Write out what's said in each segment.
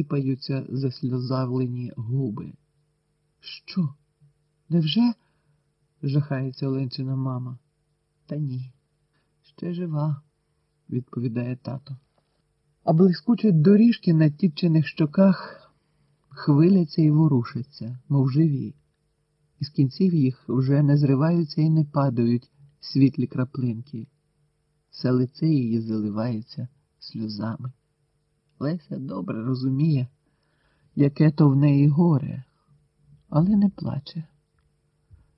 сіпаються засльозавлені губи. Що? Невже? жахається Оленчина мама. Та ні, ще жива, відповідає тато. А блискучі доріжки на тітчиних щоках хвиляться і ворушаться, мов живі. Із кінців їх вже не зриваються і не падають світлі краплинки. Все лице її заливається сльозами. Леся добре розуміє, яке то в неї горе, але не плаче.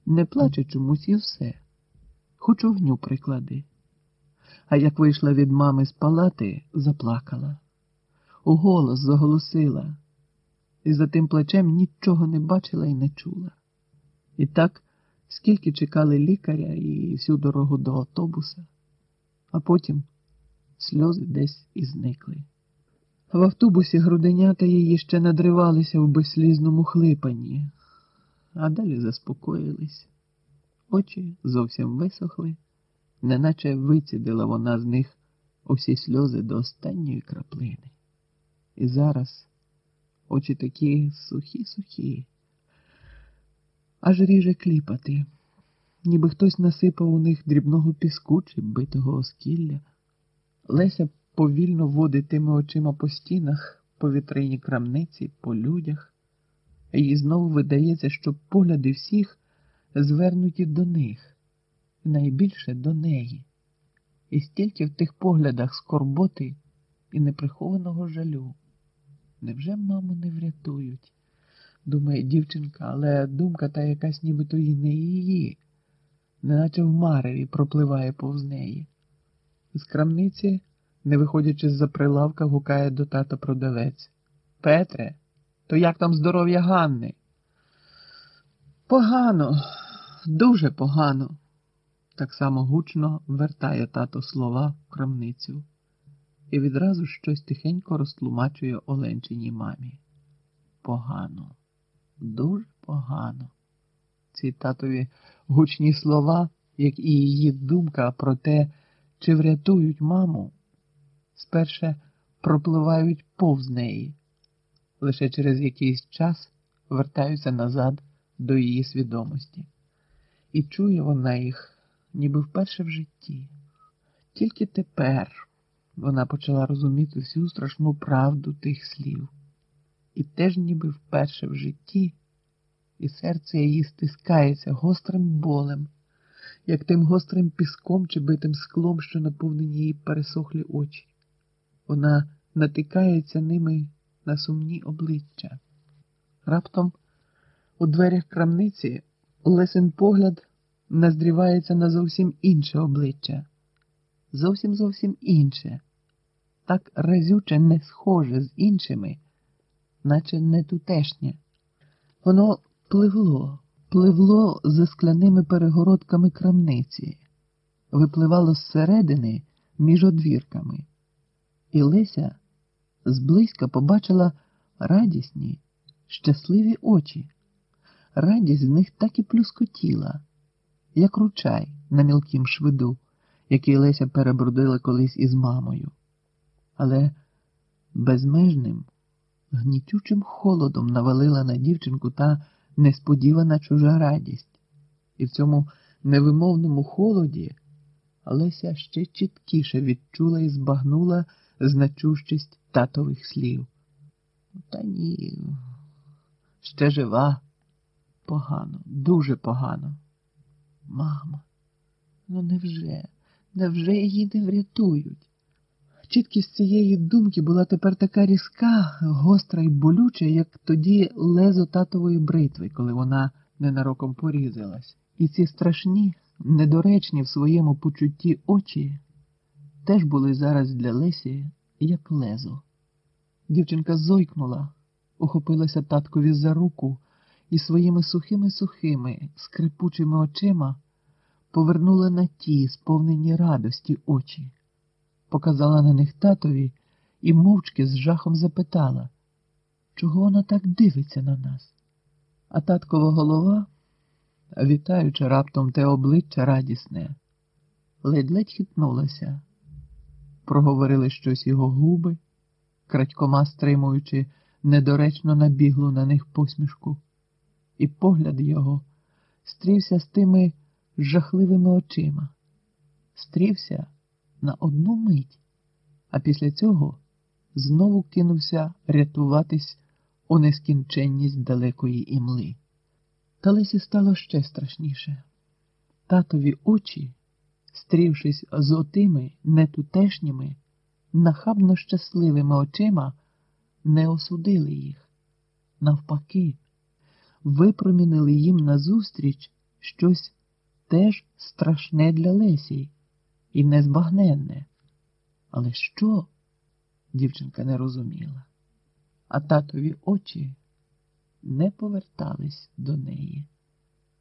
Не плаче чомусь і все, хоч огню приклади. А як вийшла від мами з палати, заплакала, у голос заголосила, і за тим плачем нічого не бачила і не чула. І так, скільки чекали лікаря і всю дорогу до автобуса, а потім сльози десь і зникли. В автобусі груденята її ще надривалися в безслізному хлипанні, а далі заспокоїлись. Очі зовсім висохли, неначе вицідила вона з них усі сльози до останньої краплини. І зараз очі такі сухі-сухі, аж ріже кліпати, ніби хтось насипав у них дрібного піску чи битого оскілля. Леся повільно водить тими очима по стінах, по вітрині крамниці, по людях. Їй знову видається, що погляди всіх звернуті до них, найбільше до неї. І стільки в тих поглядах скорботи і неприхованого жалю. Невже маму не врятують? думає дівчинка, але думка та якась нібито і не її, неначе в мареві пропливає повз неї. З крамниці, не виходячи з за прилавка, гукає до тата продавець. Петре, то як там здоров'я Ганни? Погано, дуже погано. Так само гучно вертає тато слова в крамницю і відразу щось тихенько розтлумачує Оленчиній мамі. Погано, дуже погано. Ці татові гучні слова, як і її думка про те, чи врятують маму, сперше пропливають повз неї, лише через якийсь час вертаються назад до її свідомості. І чує вона їх, ніби вперше в житті. Тільки тепер вона почала розуміти всю страшну правду тих слів, і теж ніби вперше в житті, і серце її стискається гострим болем, як тим гострим піском чи битим склом, що наповнені її пересохлі очі. Вона натикається ними на сумні обличчя. Раптом у дверях крамниці Лесин погляд наздрівається на зовсім інше обличчя, зовсім зовсім інше, так разюче не схоже з іншими, наче не тутешнє. Воно пливло, пливло за скляними перегородками крамниці, випливало зсередини між одвірками, і Леся зблизька побачила радісні, щасливі очі. Радість з них так і плюскотіла, як ручай на мілкім швиду, який Леся перебродила колись із мамою. Але безмежним, гнітючим холодом навалила на дівчинку та несподівана чужа радість, і в цьому невимовному холоді Леся ще чіткіше відчула і збагнула значущість татових слів. Та ні, ще жива. Погано, дуже погано. Мама, ну невже, невже її не врятують? Чіткість цієї думки була тепер така різка, гостра і болюча, як тоді лезо татової бритви, коли вона ненароком порізалась. І ці страшні, недоречні в своєму почутті очі теж були зараз для Лесі як лезо. Дівчинка зойкнула, ухопилася таткові за руку і своїми сухими сухими, скрипучими очима повернула на ті, сповнені радості очі, показала на них татові і мовчки з жахом запитала, чого вона так дивиться на нас? А таткова голова, вітаючи раптом те обличчя радісне, ледь-ледь хитнулася, проговорили щось його губи, крадькома стримуючи недоречно набіглу на них посмішку, і погляд його стрівся з тими жахливими очима, стрівся на одну мить, а після цього знову кинувся рятуватись у нескінченність далекої імли. Та Лесі стало ще страшніше. Татові очі, стрівшись з отими нетутешніми, нахабно щасливими очима, не осудили їх. Навпаки, випромінили їм назустріч щось теж страшне для Лесі і незбагненне. Але що? Дівчинка не розуміла, а татові очі не повертались до неї,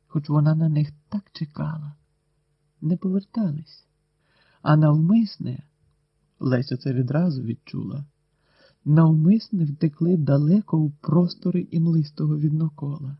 хоч вона на них так чекала, не повертались, а навмисне, Леся це відразу відчула, навмисне втекли далеко у простори імлистого віднокола.